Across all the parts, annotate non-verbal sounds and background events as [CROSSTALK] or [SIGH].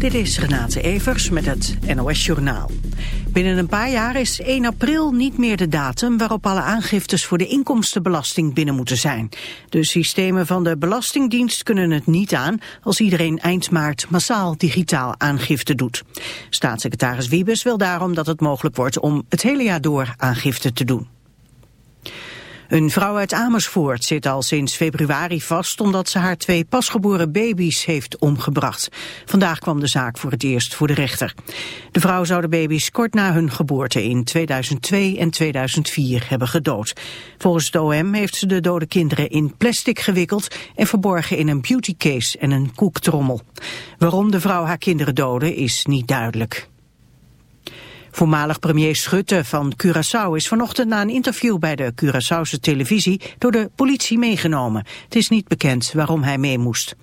Dit is Renate Evers met het NOS Journaal. Binnen een paar jaar is 1 april niet meer de datum waarop alle aangiftes voor de inkomstenbelasting binnen moeten zijn. De systemen van de Belastingdienst kunnen het niet aan als iedereen eind maart massaal digitaal aangifte doet. Staatssecretaris Wiebes wil daarom dat het mogelijk wordt om het hele jaar door aangifte te doen. Een vrouw uit Amersfoort zit al sinds februari vast omdat ze haar twee pasgeboren baby's heeft omgebracht. Vandaag kwam de zaak voor het eerst voor de rechter. De vrouw zou de baby's kort na hun geboorte in 2002 en 2004 hebben gedood. Volgens het OM heeft ze de dode kinderen in plastic gewikkeld en verborgen in een beautycase en een koektrommel. Waarom de vrouw haar kinderen doodde is niet duidelijk. Voormalig premier Schutte van Curaçao is vanochtend na een interview bij de Curaçaose televisie door de politie meegenomen. Het is niet bekend waarom hij mee moest.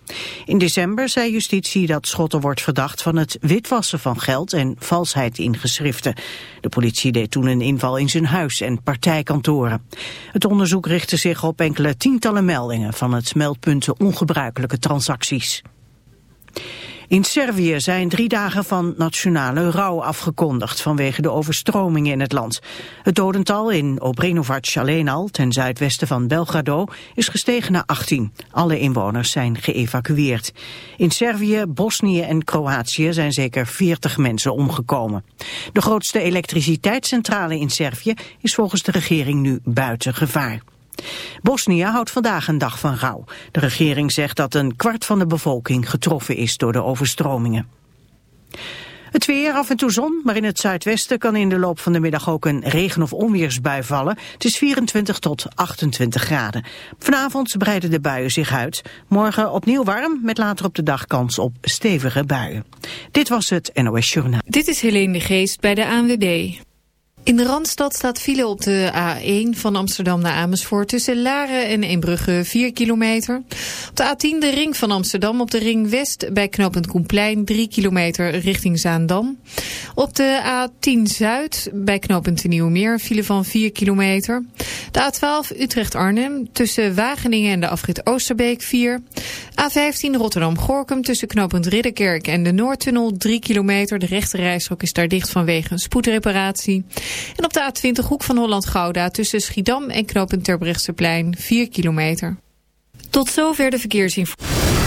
In december zei justitie dat Schotten wordt verdacht van het witwassen van geld en valsheid in geschriften. De politie deed toen een inval in zijn huis en partijkantoren. Het onderzoek richtte zich op enkele tientallen meldingen van het meldpunten ongebruikelijke transacties. In Servië zijn drie dagen van nationale rouw afgekondigd vanwege de overstromingen in het land. Het dodental in Obrenovac alleen al, ten zuidwesten van Belgrado, is gestegen naar 18. Alle inwoners zijn geëvacueerd. In Servië, Bosnië en Kroatië zijn zeker 40 mensen omgekomen. De grootste elektriciteitscentrale in Servië is volgens de regering nu buiten gevaar. Bosnië houdt vandaag een dag van rouw. De regering zegt dat een kwart van de bevolking getroffen is door de overstromingen. Het weer, af en toe zon, maar in het zuidwesten kan in de loop van de middag ook een regen- of onweersbui vallen. Het is 24 tot 28 graden. Vanavond breiden de buien zich uit. Morgen opnieuw warm, met later op de dag kans op stevige buien. Dit was het NOS Journaal. Dit is Helene de Geest bij de ANWB. In de Randstad staat file op de A1 van Amsterdam naar Amersfoort... tussen Laren en Eembrugge 4 kilometer. Op de A10 de ring van Amsterdam op de ring West... bij knooppunt Koenplein 3 kilometer richting Zaandam. Op de A10 Zuid bij knooppunt Nieuwmeer file van 4 kilometer. De A12 Utrecht-Arnhem tussen Wageningen en de afrit Oosterbeek 4. A15 Rotterdam-Gorkum tussen knooppunt Ridderkerk en de Noordtunnel 3 kilometer. De rechte is daar dicht vanwege een spoedreparatie. En op de A20 hoek van Holland-Gouda tussen Schiedam en knooppunt Terbrechtseplein 4 kilometer. Tot zover de verkeersinformatie.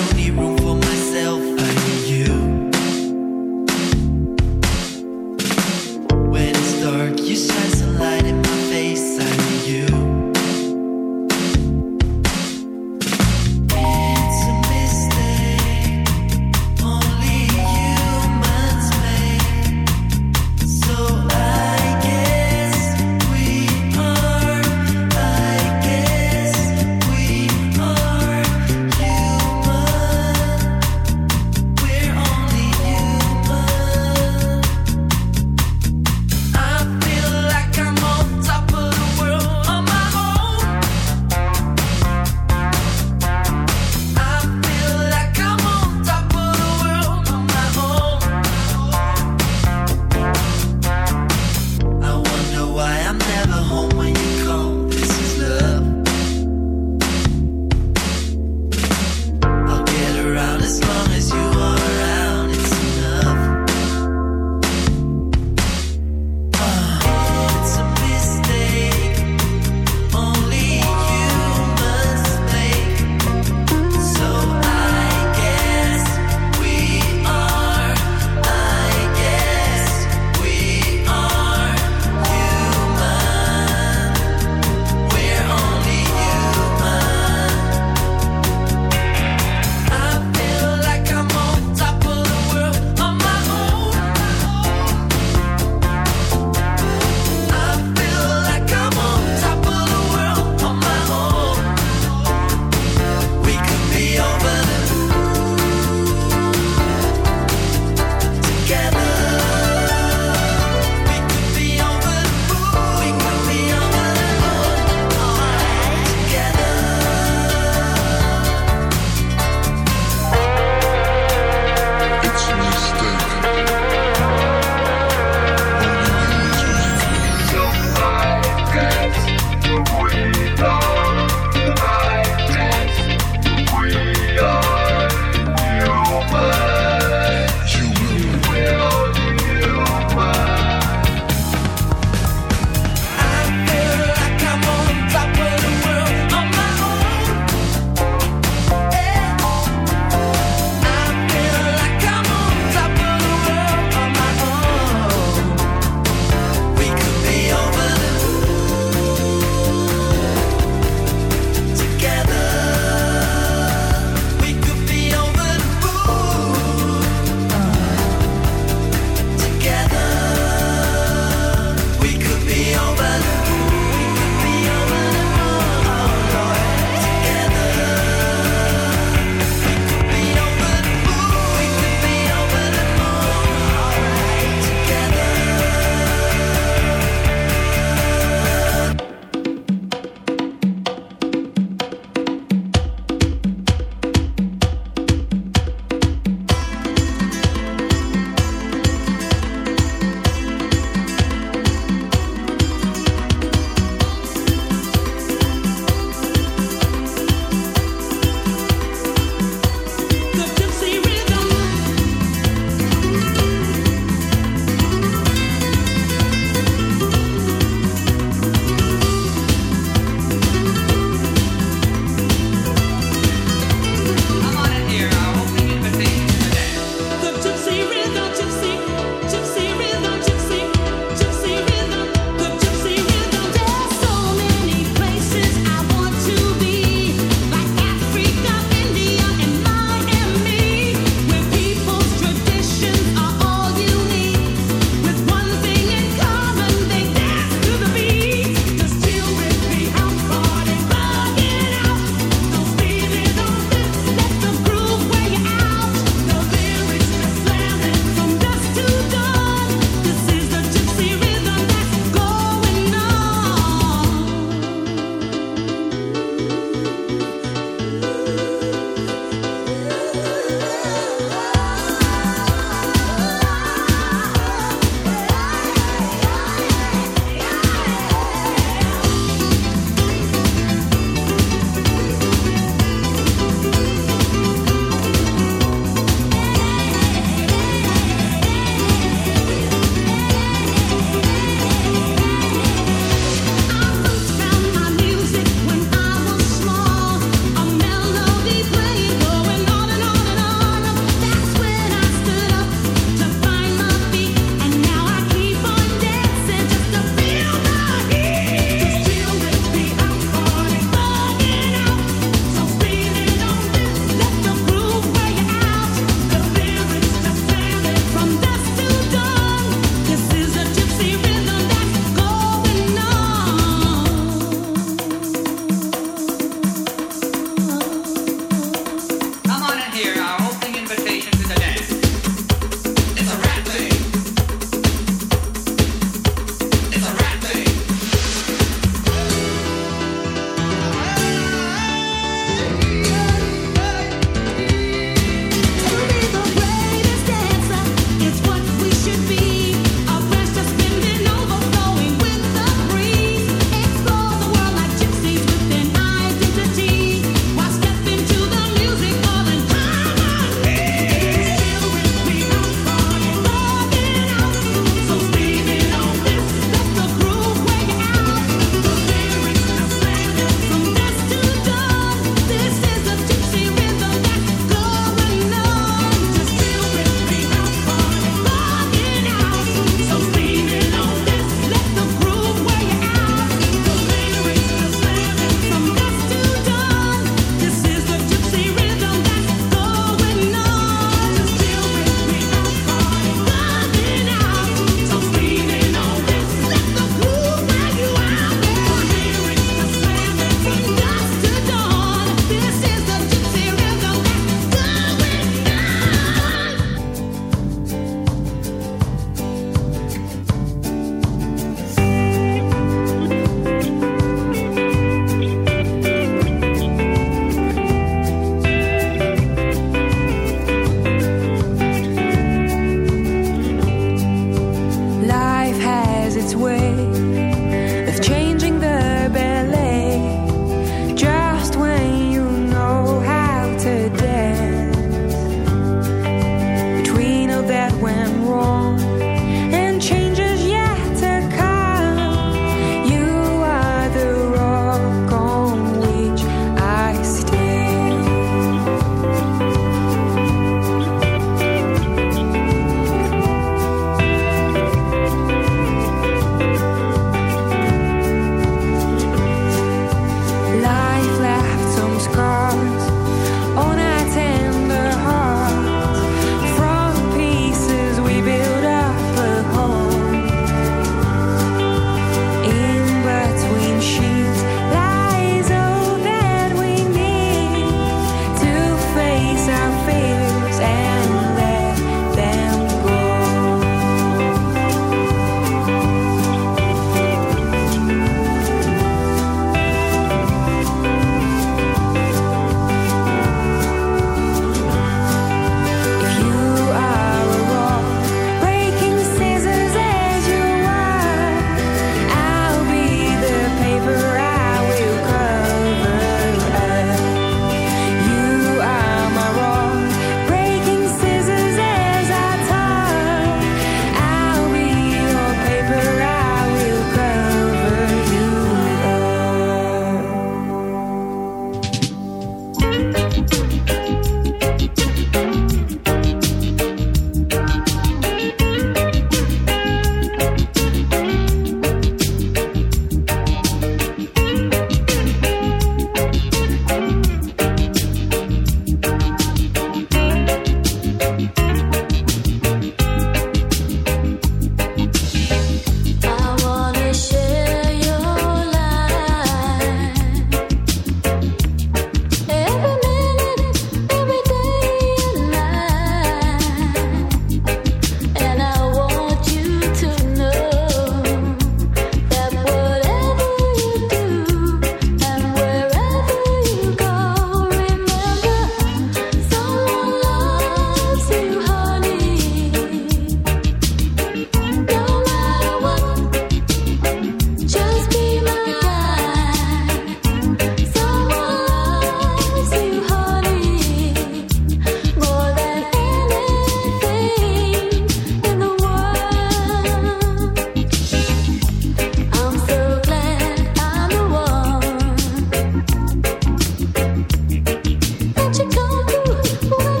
Don't need room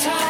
time.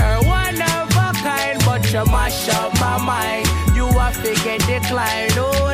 one of a to mash up my mind. You are fake and decline. Oh,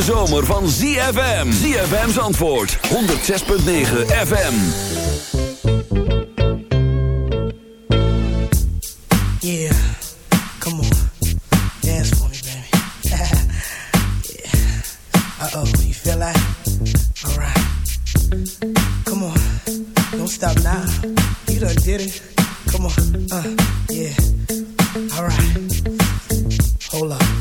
hete zomer van ZFM. ZFM's antwoord 106.9 FM. Yeah, come on. Dance for me, baby. [LAUGHS] yeah. Uh-oh, you feel that? All right. Come on, don't stop now. You done did it. Come on, uh, yeah. All right. Hold up.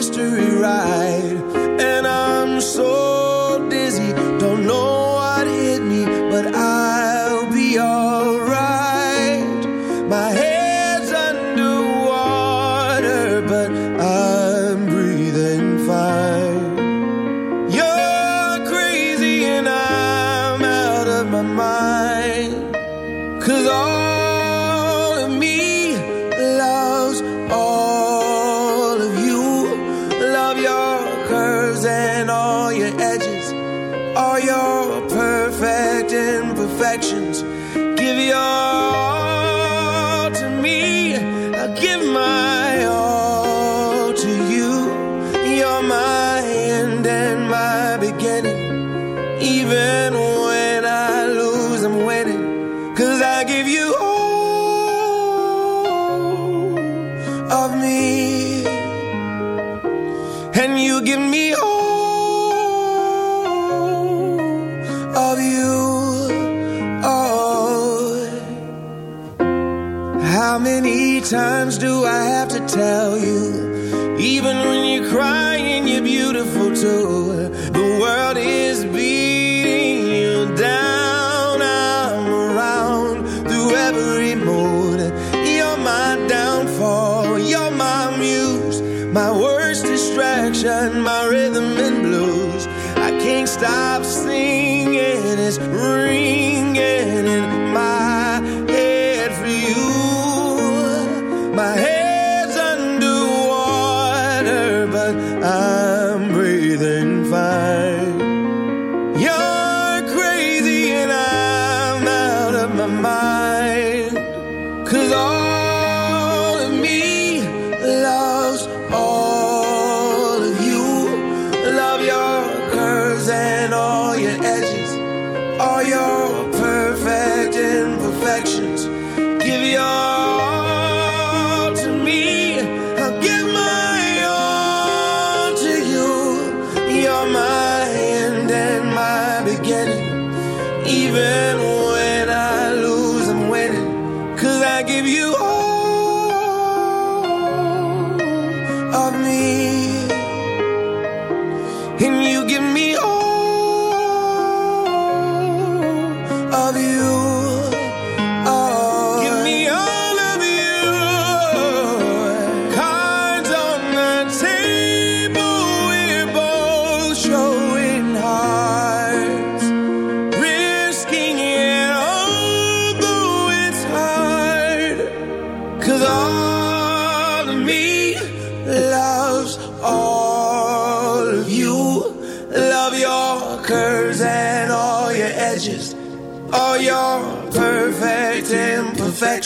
history right. tell you, even when mind. Cause all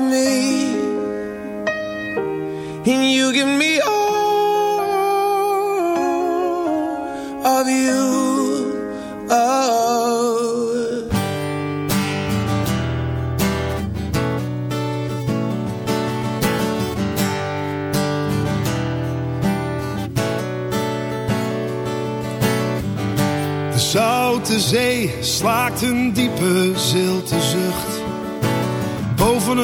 me and you give me all of you oh. De Zee slaakt een diepe